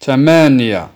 ثمانية